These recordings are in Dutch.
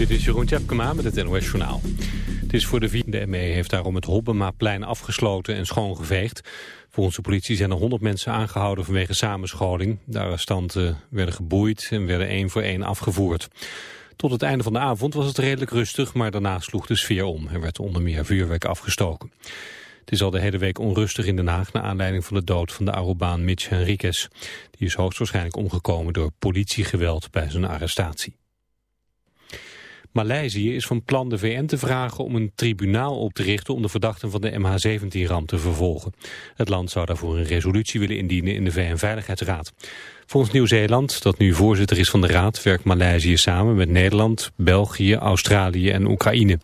Dit is Jeroen Tjepkema met het NOS Journaal. Het is voor de vierde ME heeft daarom het Hobbemaplein afgesloten en schoongeveegd. Volgens de politie zijn er 100 mensen aangehouden vanwege samenscholing. De arrestanten werden geboeid en werden één voor één afgevoerd. Tot het einde van de avond was het redelijk rustig, maar daarna sloeg de sfeer om. Er werd onder meer vuurwerk afgestoken. Het is al de hele week onrustig in Den Haag... naar aanleiding van de dood van de Arubaan Mitch Henriquez. Die is hoogstwaarschijnlijk omgekomen door politiegeweld bij zijn arrestatie. Maleisië is van plan de VN te vragen om een tribunaal op te richten om de verdachten van de MH17-ramp te vervolgen. Het land zou daarvoor een resolutie willen indienen in de VN-veiligheidsraad. Volgens Nieuw-Zeeland, dat nu voorzitter is van de raad, werkt Maleisië samen met Nederland, België, Australië en Oekraïne.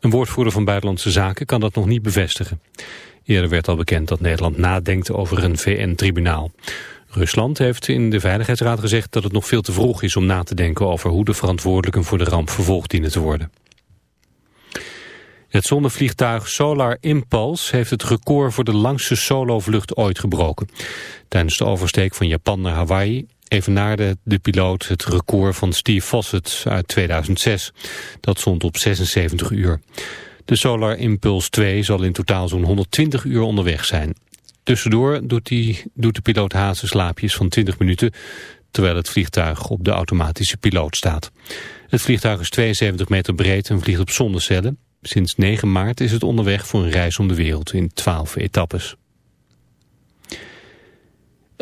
Een woordvoerder van Buitenlandse Zaken kan dat nog niet bevestigen. Eerder werd al bekend dat Nederland nadenkt over een VN-tribunaal. Rusland heeft in de Veiligheidsraad gezegd dat het nog veel te vroeg is om na te denken over hoe de verantwoordelijken voor de ramp vervolgd dienen te worden. Het zonnevliegtuig Solar Impulse heeft het record voor de langste solovlucht ooit gebroken. Tijdens de oversteek van Japan naar Hawaii evenaarde de piloot het record van Steve Fossett uit 2006. Dat stond op 76 uur. De Solar Impulse 2 zal in totaal zo'n 120 uur onderweg zijn. Tussendoor doet, die, doet de piloot slaapjes van 20 minuten... terwijl het vliegtuig op de automatische piloot staat. Het vliegtuig is 72 meter breed en vliegt op zonnecellen. Sinds 9 maart is het onderweg voor een reis om de wereld in 12 etappes.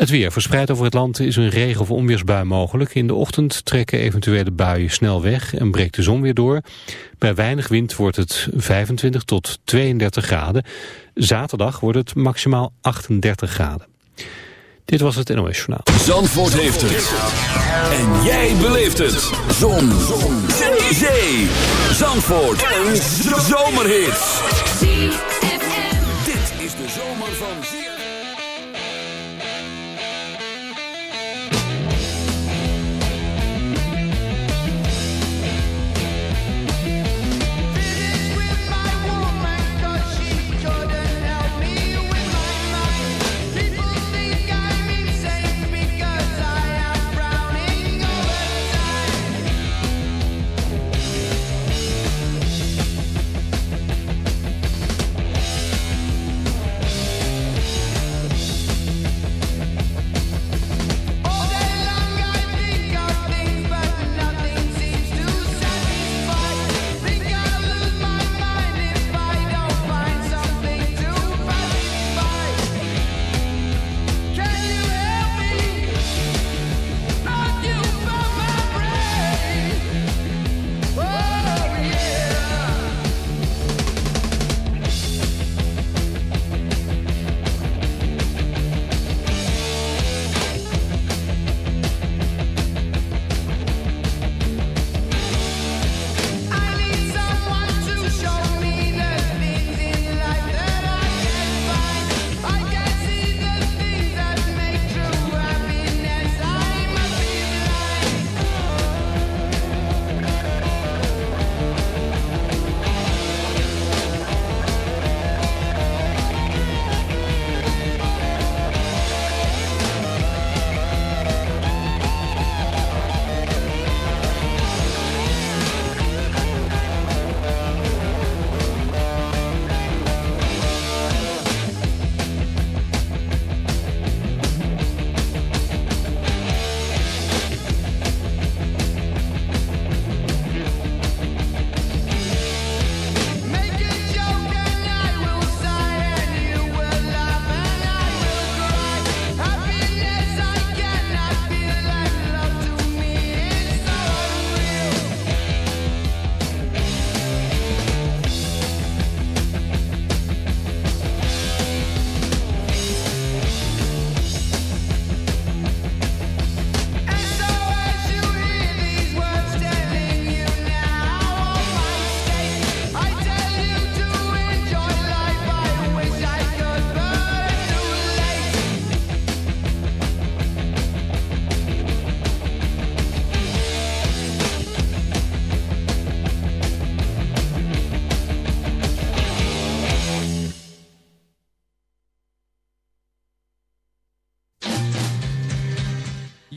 Het weer verspreid over het land is een regen- of onweersbui mogelijk. In de ochtend trekken eventuele buien snel weg en breekt de zon weer door. Bij weinig wind wordt het 25 tot 32 graden. Zaterdag wordt het maximaal 38 graden. Dit was het NOS Journaal. Zandvoort heeft het. En jij beleeft het. Zon. zon. Zee. Zandvoort. Een zomerhit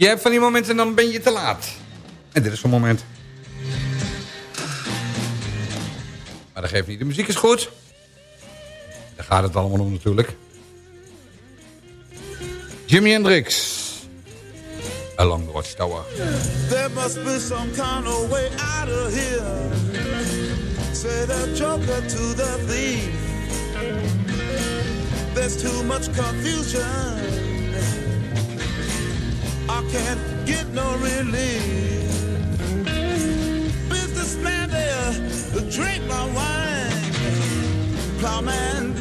Je hebt van die momenten en dan ben je te laat. En dit is zo'n moment. dat geeft niet. De muziek is goed. Daar gaat het allemaal om natuurlijk. Jimi Hendrix. Along the Watchtower. There must be some kind of way out of here. Say the joker to the thief. There's too much confusion. Can't get no relief. Businessman there, drink my wine. Plowman,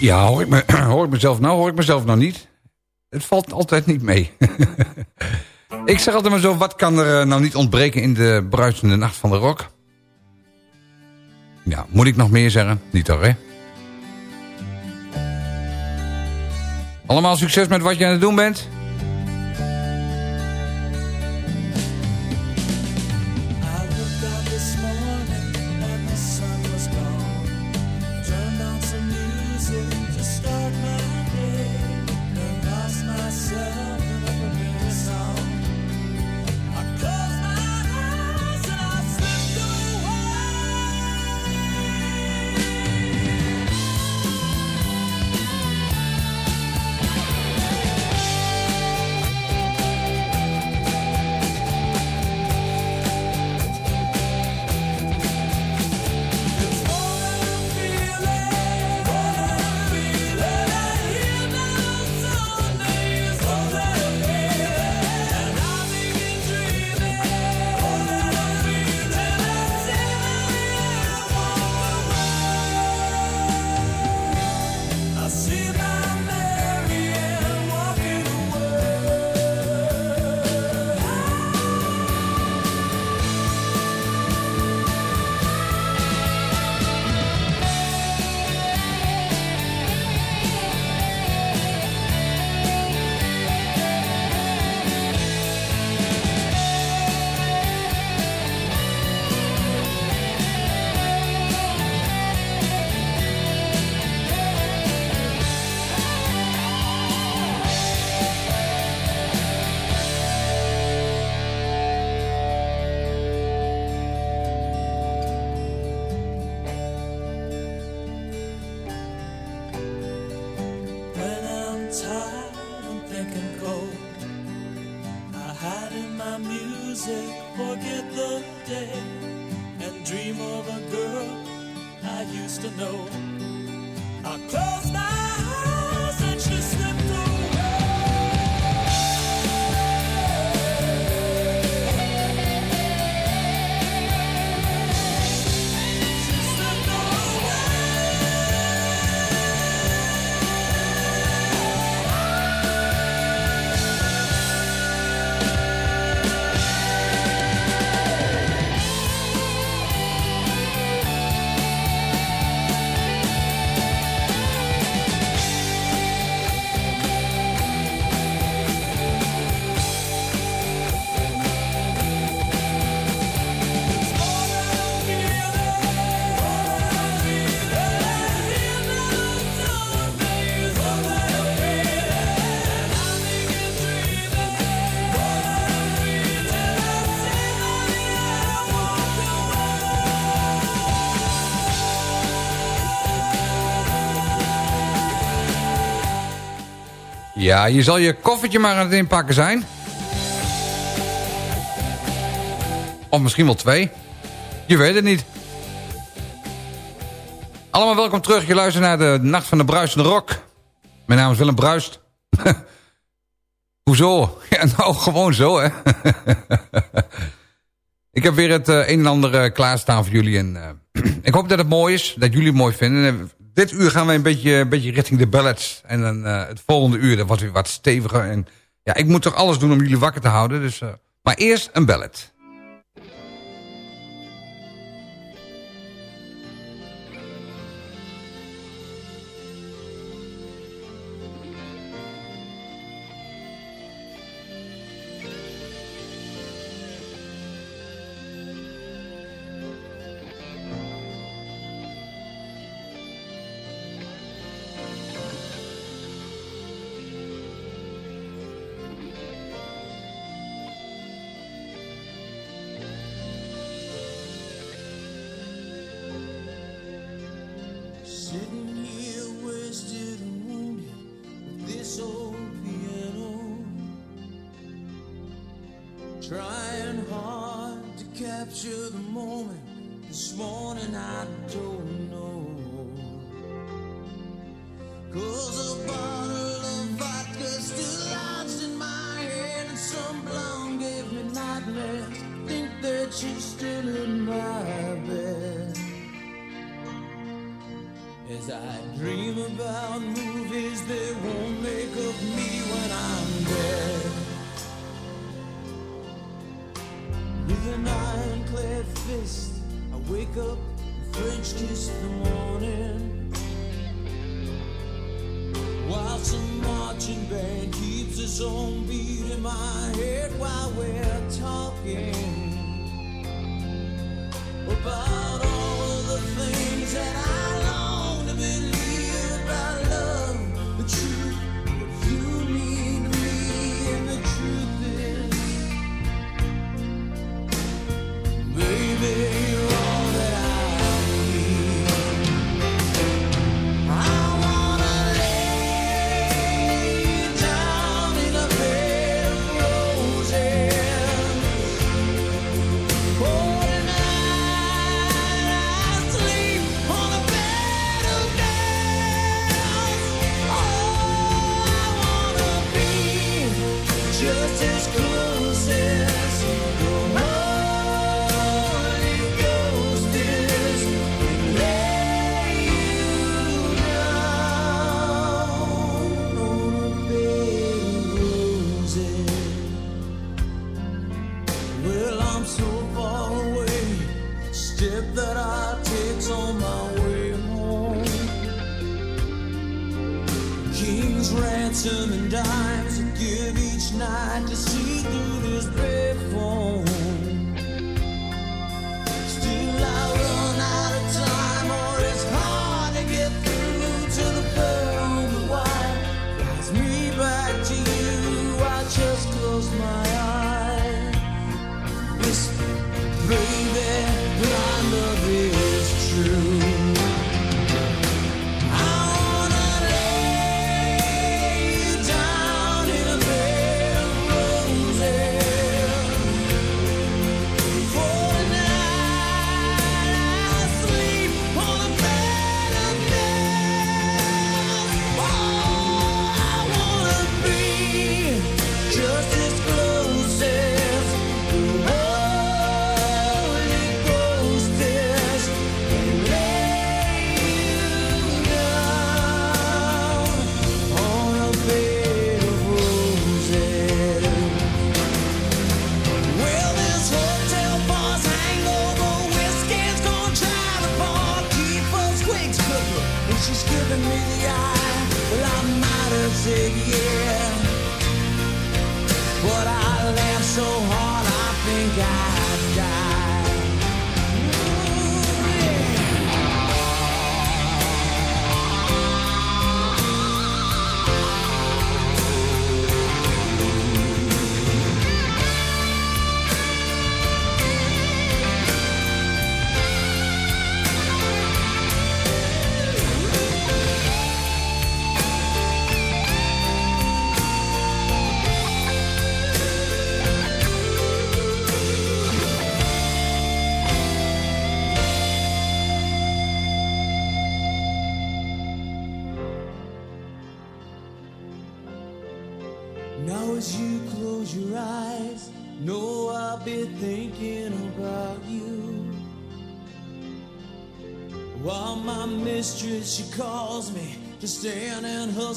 Ja, hoor ik, me, hoor ik mezelf nou? Hoor ik mezelf nou niet? Het valt altijd niet mee. ik zeg altijd maar zo, wat kan er eh, nou niet ontbreken in de bruisende nacht van de rock? Ja, moet ik nog meer zeggen? Niet toch, hè? Allemaal succes met wat je aan het doen bent. Ja, je zal je koffertje maar aan het inpakken zijn. Of misschien wel twee. Je weet het niet. Allemaal welkom terug. Je luistert naar de Nacht van de Bruisende Rock. Mijn naam is Willem Bruist. Hoezo? Ja, nou, gewoon zo, hè. ik heb weer het uh, een en ander uh, klaarstaan voor jullie. En, uh, ik hoop dat het mooi is, dat jullie het mooi vinden. Dit uur gaan we een beetje, een beetje richting de ballads. En dan het volgende uur, dat wordt weer wat steviger. En, ja, ik moet toch alles doen om jullie wakker te houden. Dus, maar eerst een ballad. don't beat in my head.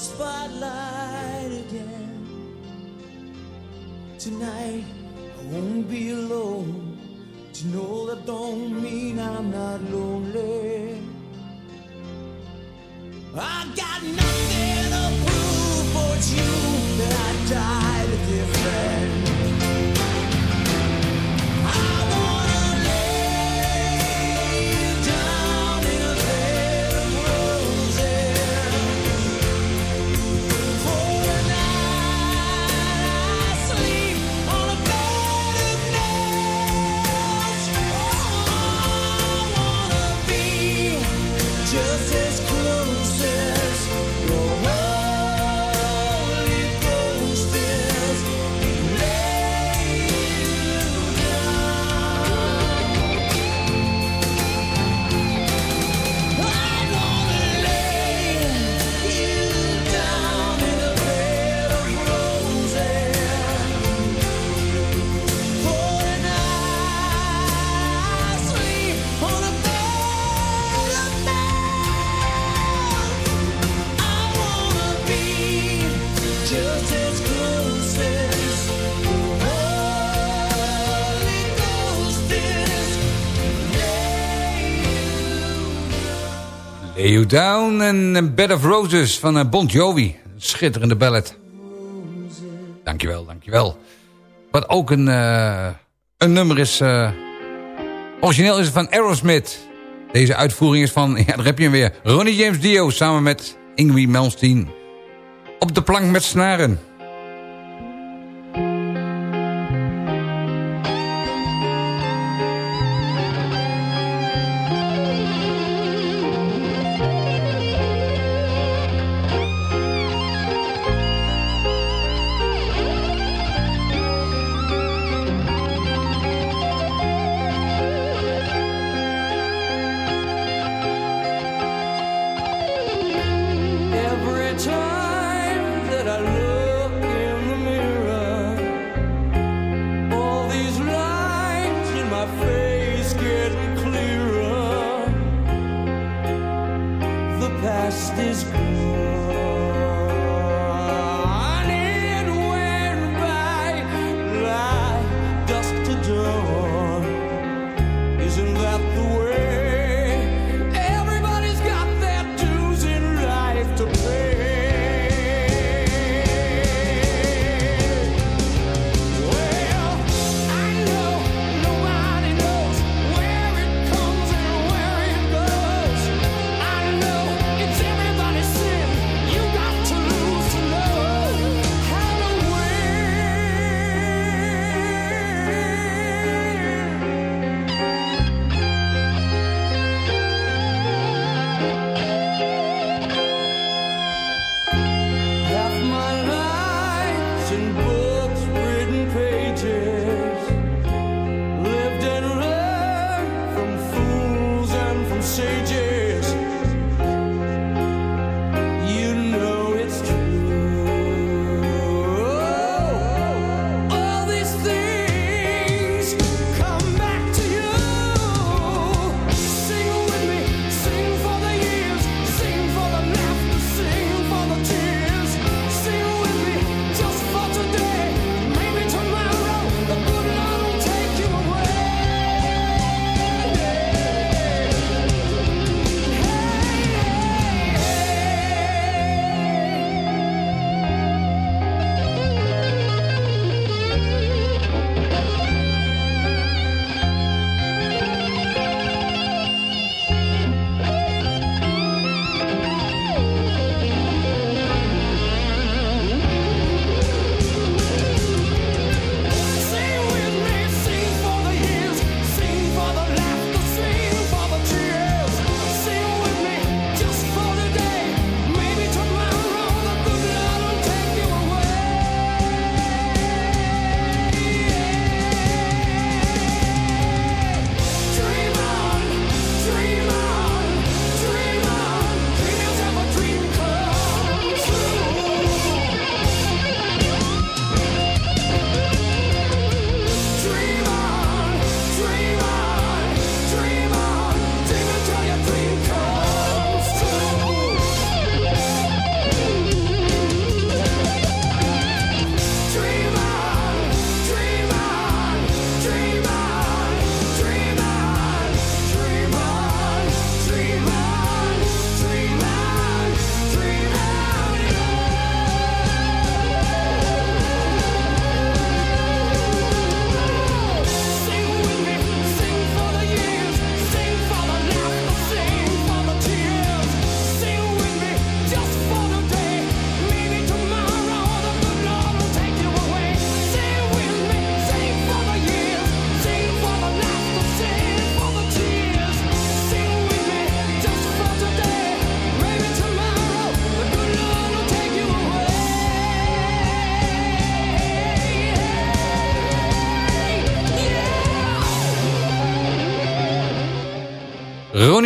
spotlight again. Tonight I won't be alone. To know that don't mean I'm not lonely. I got You Down en Bed of Roses van eh, Bon Jovi. Schitterende ballad. Dankjewel, dankjewel. Wat ook een, eh, een nummer is... Eh, origineel is het van Aerosmith. Deze uitvoering is van, ja, daar heb je hem weer... Ronnie James Dio samen met Ingwie Melsteen. Op de plank met snaren.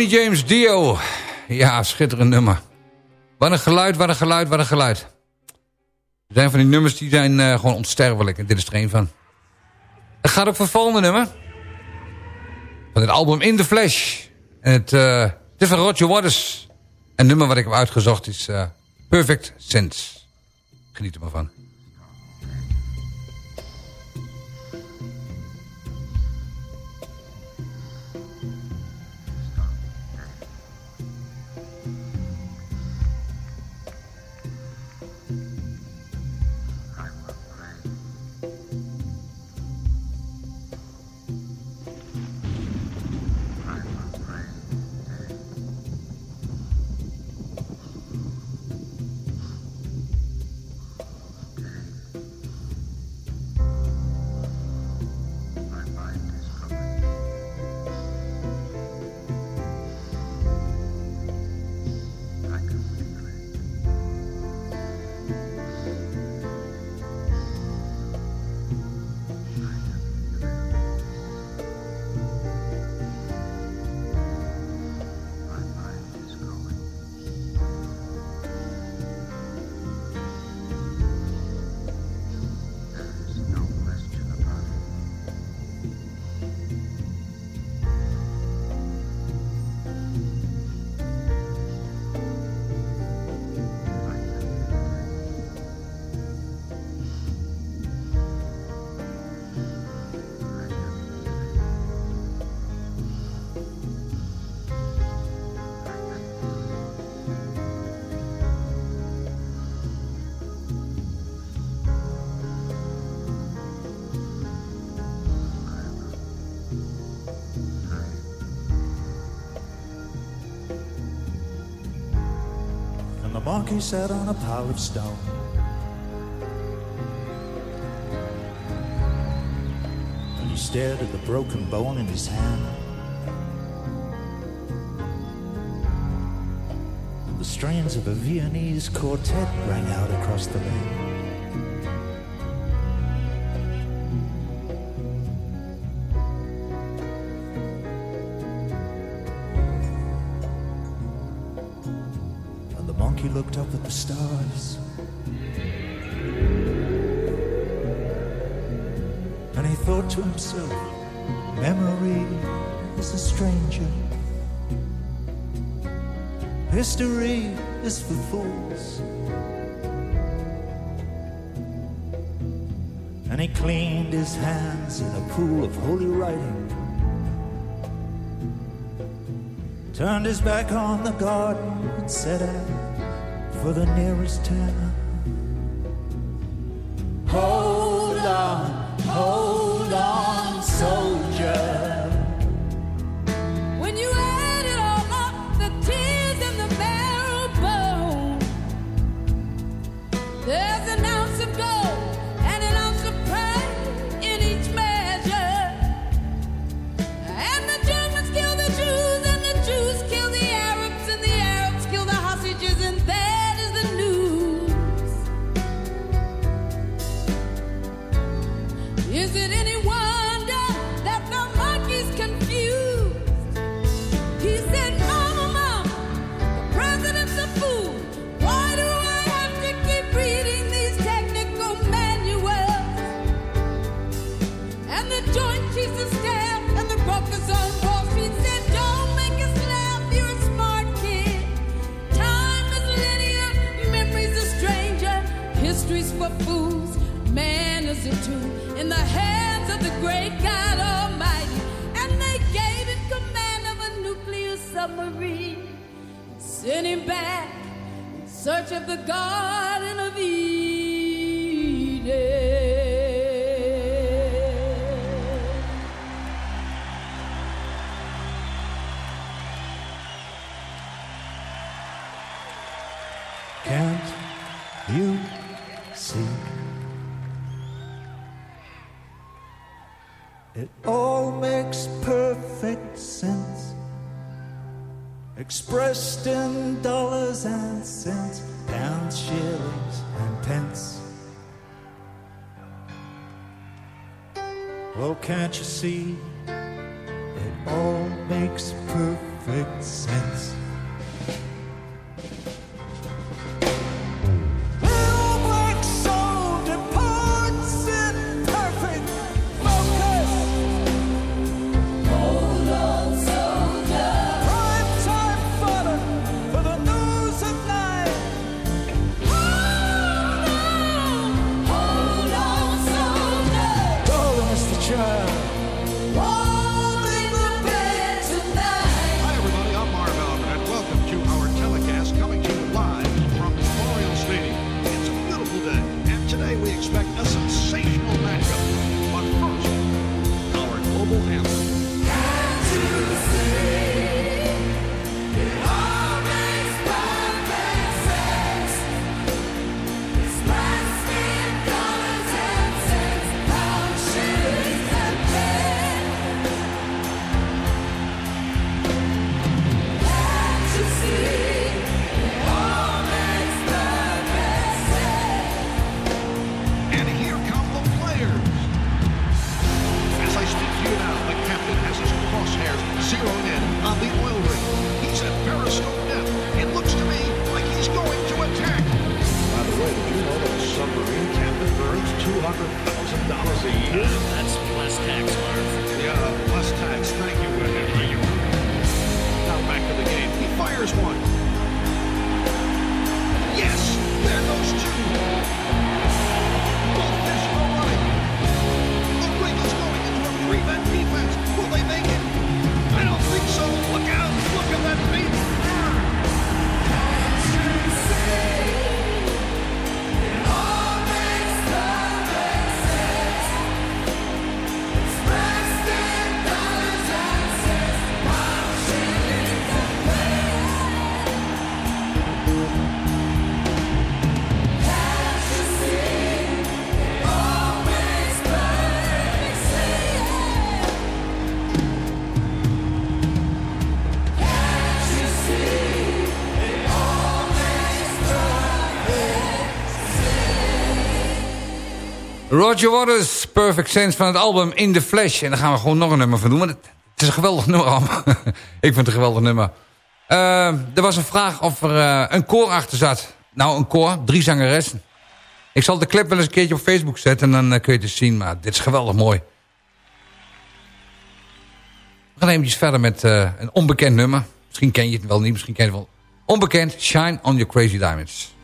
James Dio. Ja, schitterend nummer. Wat een geluid, wat een geluid, wat een geluid. Er zijn van die nummers die zijn uh, gewoon onsterfelijk. En dit is er een van. Het gaat ook voor het volgende nummer. Van het album In The Flash. En het, het is van Roger Waters. Een nummer wat ik heb uitgezocht is uh, Perfect Sense. Geniet er maar van. Monkey sat on a pile of stone. And he stared at the broken bone in his hand. The strains of a Viennese quartet rang out across the land. Memory is a stranger. History is for fools. And he cleaned his hands in a pool of holy writing. Turned his back on the garden and set out for the nearest town. You see? It all Roger Waters, Perfect Sense van het album In The Flash. En daar gaan we gewoon nog een nummer van doen. Want het, is een geweldig nummer allemaal. Ik vind het een geweldig nummer. Eh, er was een vraag of er eh, een koor achter zat. Nou, een koor, drie zangeressen. Ik zal de clip wel eens een keertje op Facebook zetten... en dan eh, kun je het zien, maar dit is geweldig mooi. We gaan eventjes verder met een onbekend nummer. Misschien ken je het wel niet, misschien ken je het wel. Onbekend, Shine on Your Crazy Diamonds.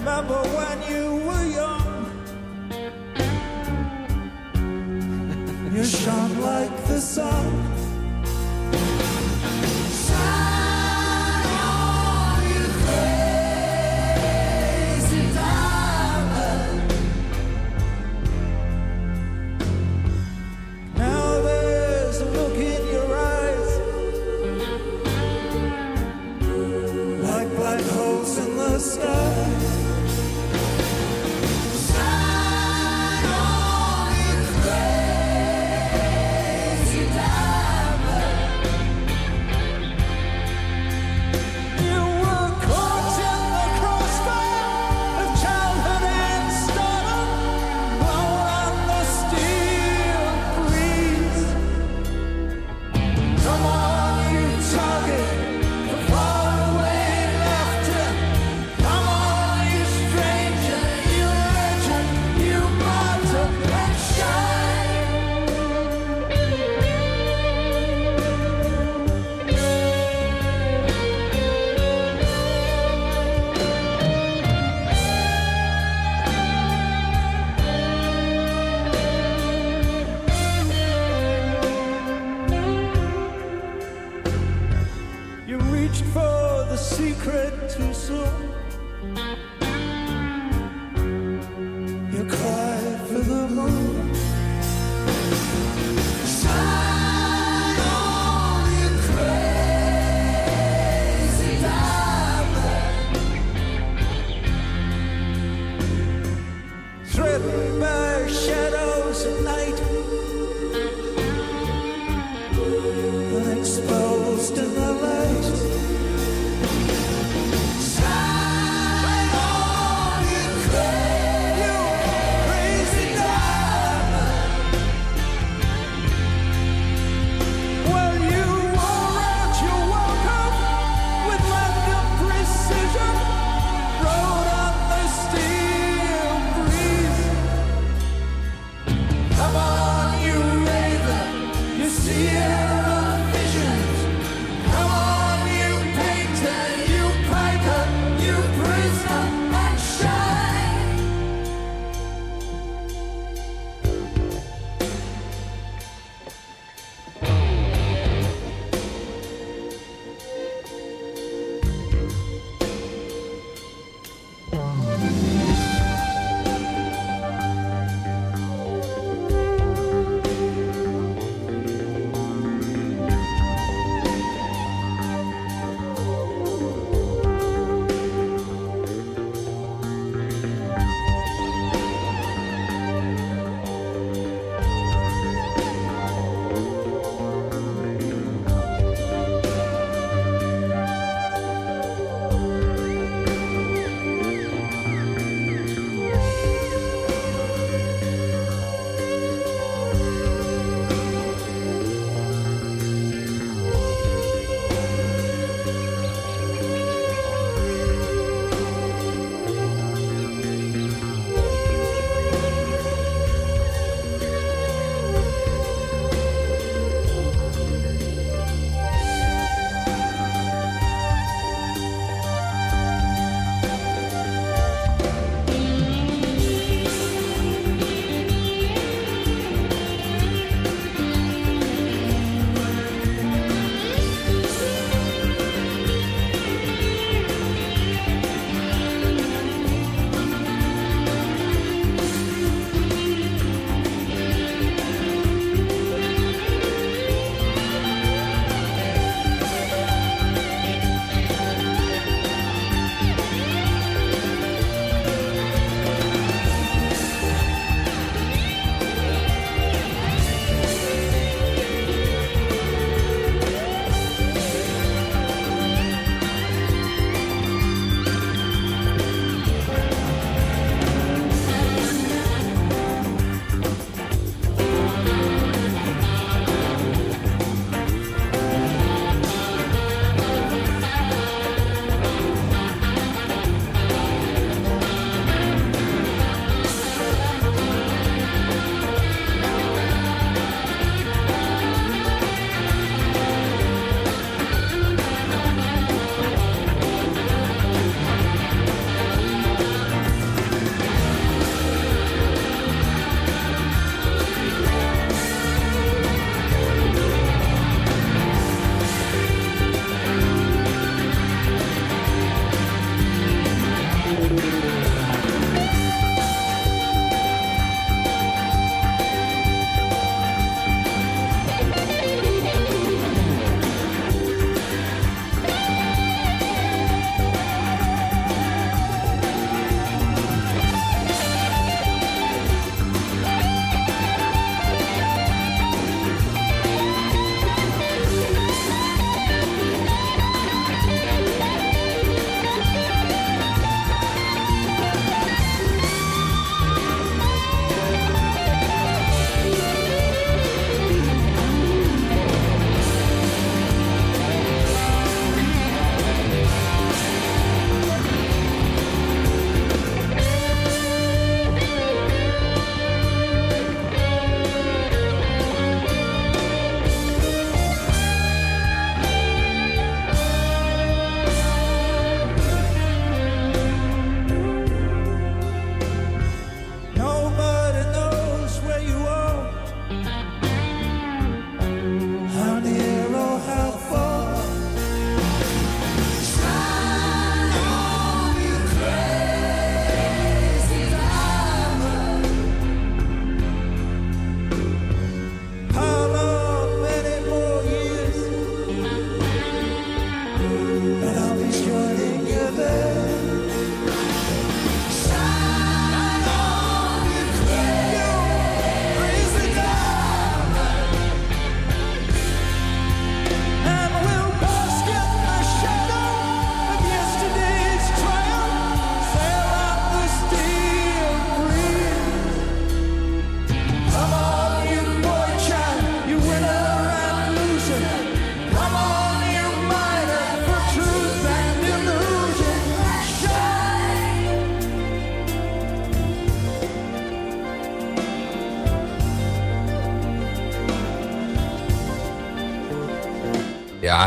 Remember when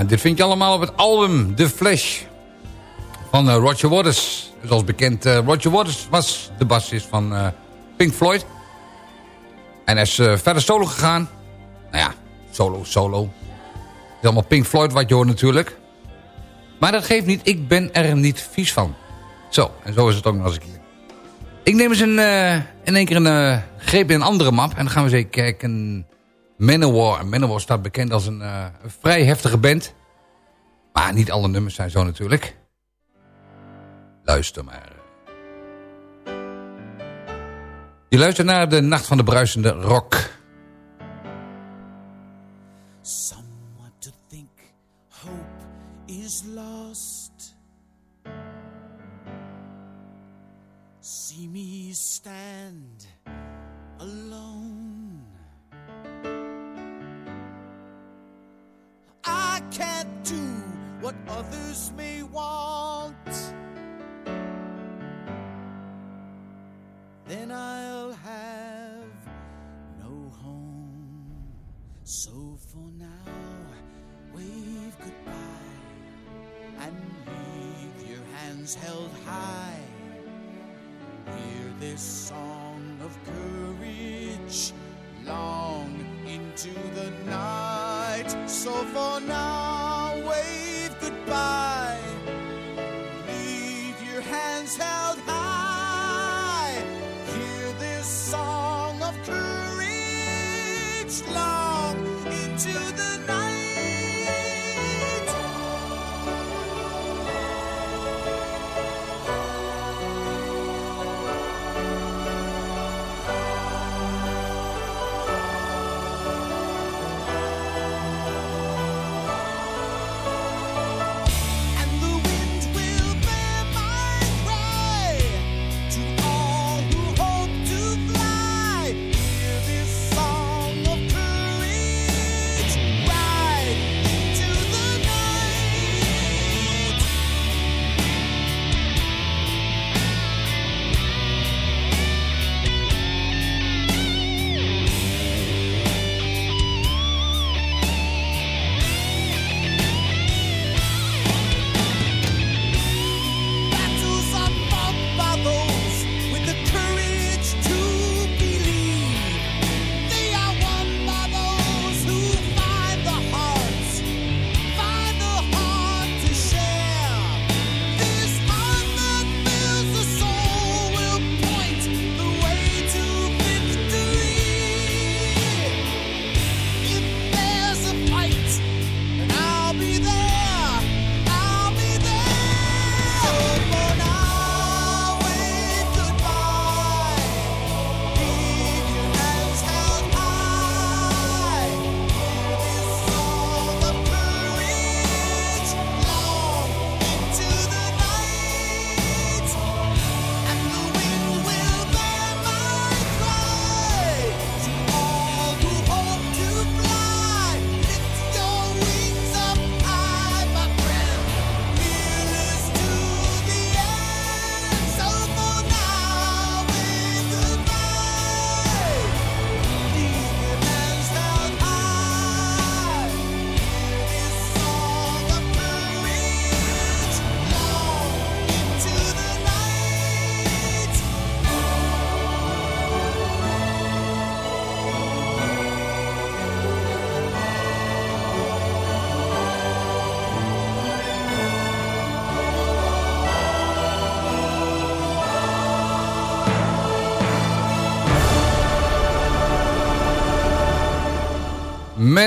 Dit vind je allemaal op het album The Flash van eh, Roger Waters. Zoals bekend, eh, Roger Waters was de bassist van eh, Pink Floyd. En hij is verder solo gegaan. Nou ja, solo, solo. Het is allemaal Pink Floyd wat je natuurlijk. Maar dat geeft niet, ik ben er niet vies van. Zo, en zo is het ook nog eens een keer. Ik neem eens een, in één keer een greep in een andere map. En dan gaan we eens even kijken. Manowar. Manowar staat bekend als een, eh, een vrij heftige band. Maar niet alle nummers zijn zo natuurlijk. Luister maar. Je luistert naar de Nacht van de Bruisende Rock. Someone to think hope is lost. See me stand I can't do what others may want. Then I'll have no home. So for now, wave goodbye and leave your hands held high. Hear this song of courage long into the night. So for now,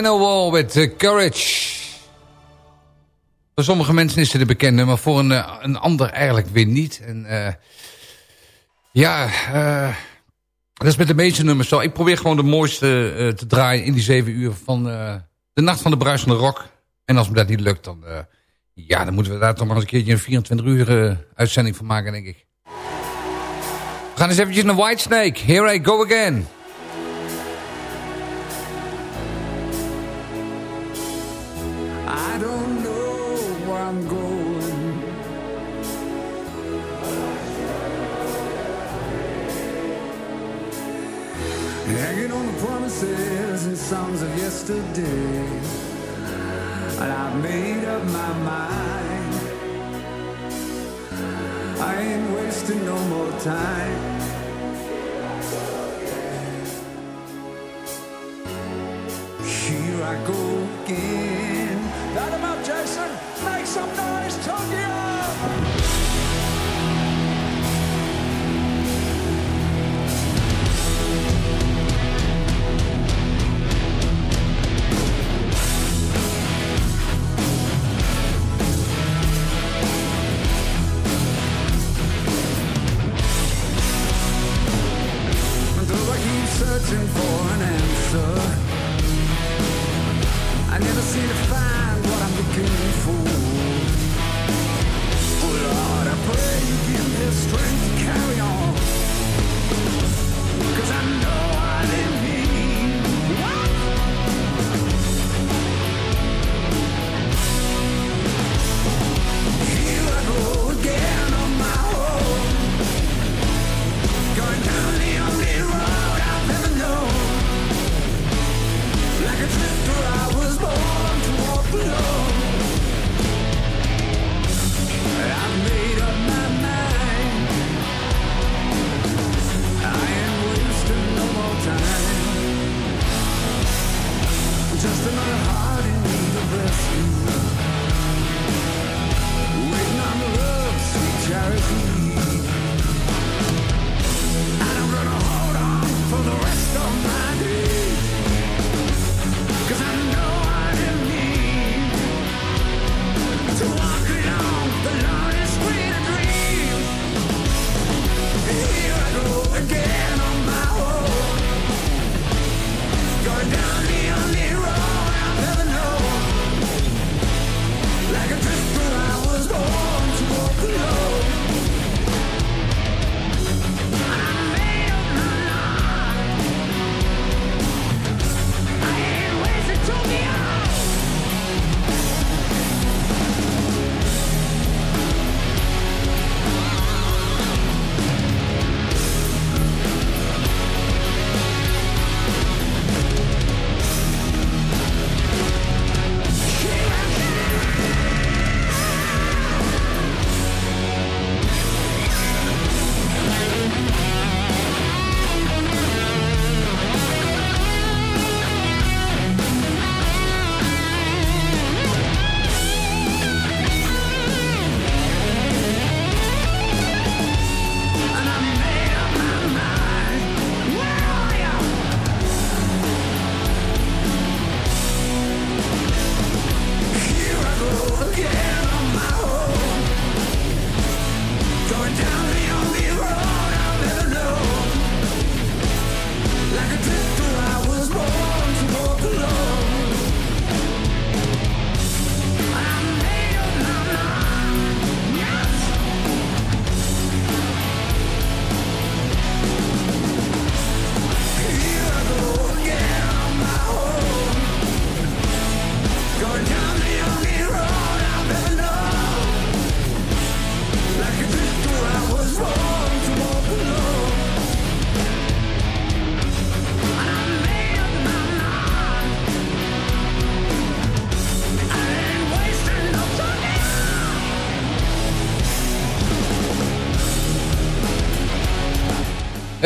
Manowar uh, Courage. Voor sommige mensen is het een bekende, maar voor een, eh, een ander eigenlijk weer niet. En, eh, ja, eh, dat is met de meeste nummers zo. Ik probeer gewoon de mooiste te draaien in die zeven uur van de Nacht van de Bruisende Rock. En als me dat niet lukt, dan, ja, dan moeten we daar toch maar eens een keertje een 24 uur uitzending van maken, denk ik. We gaan eens eventjes naar Whitesnake. Here I go again. I don't know where I'm going. Hanging on the promises and songs of yesterday. And I've made up my mind. I ain't wasting no more time. Here I go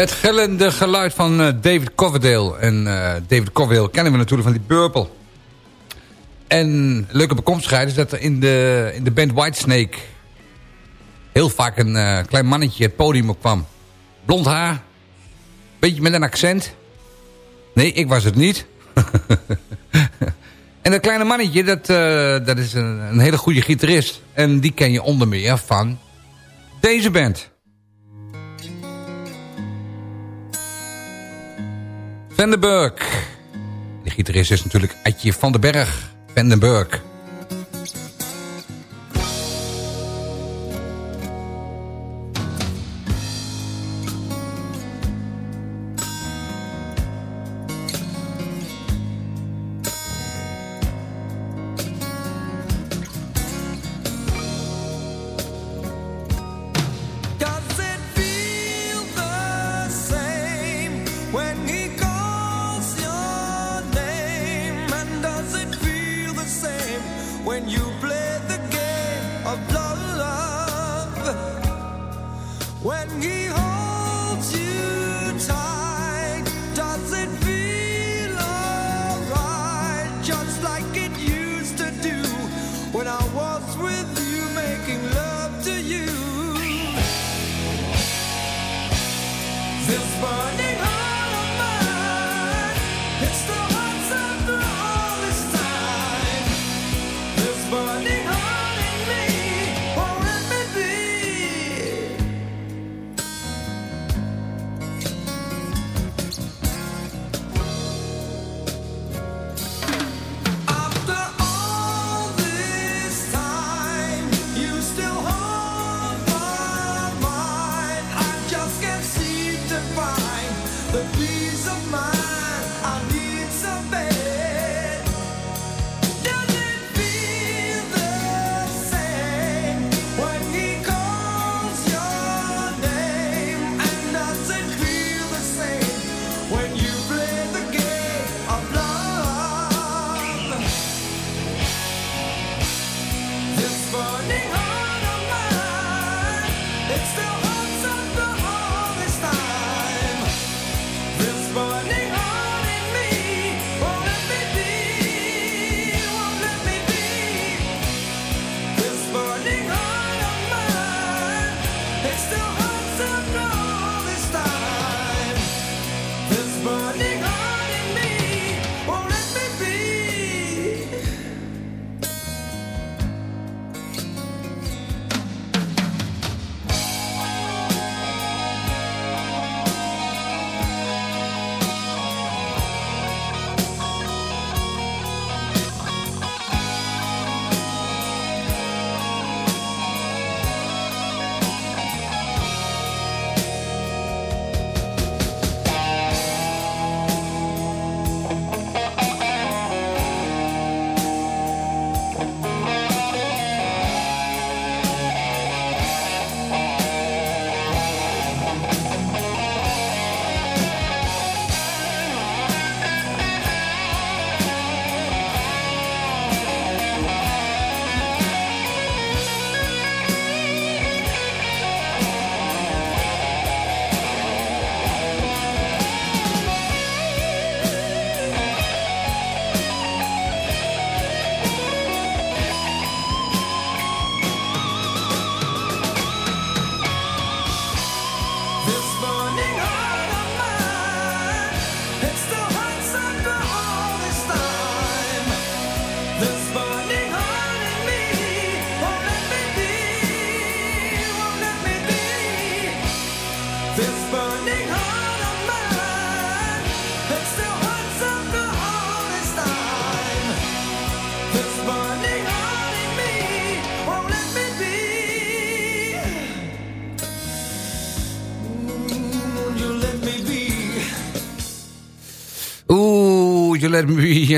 Het gellende geluid van eh, David Coverdale. En eh, David Coverdale kennen we natuurlijk van die Purple. En leuke bekomstigheid is dat er in de, in de band Whitesnake... heel vaak een eh, klein mannetje het podium op kwam. Blond haar, beetje met een accent. Nee, ik was het niet. en dat kleine mannetje, dat, dat is een, een hele goede gitarist. En die ken je onder meer van deze band... Vandenberg. De gitarist is natuurlijk Adje van den Berg. Vandenberg.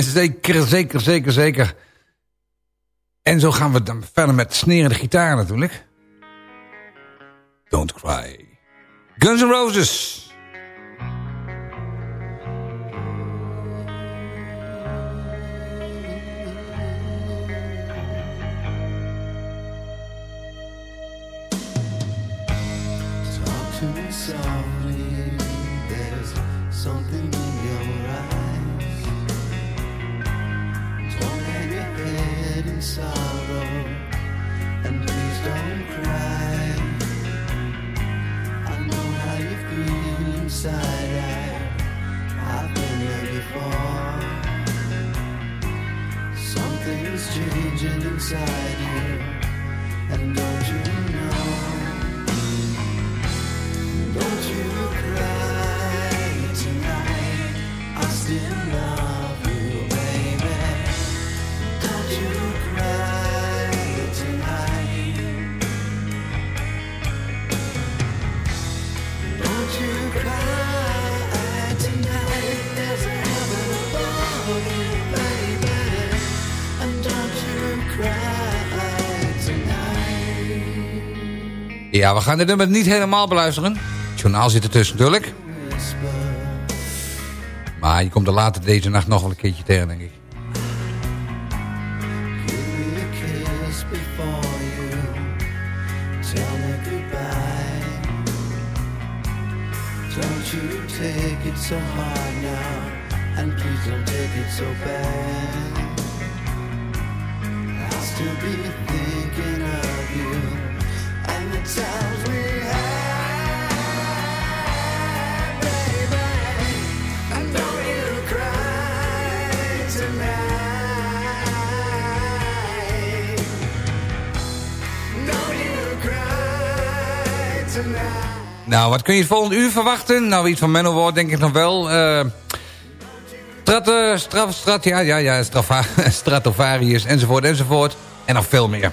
Zeker, zeker, zeker, zeker. En zo gaan we dan verder met snerende gitaar natuurlijk. Don't Cry. Guns N' Roses. Ja, we gaan dit nummer niet helemaal beluisteren. Het journaal zit ertussen natuurlijk. Maar je komt er later deze nacht nog wel een keertje tegen, denk ik. take it so hard now And please don't take it so bad I'll still be nou, wat kun je het volgende uur verwachten? Nou, iets van Manowar denk ik nog wel. Eh Strat, straf, ja, ja, ja, Stratovarius, enzovoort, enzovoort. En nog veel meer.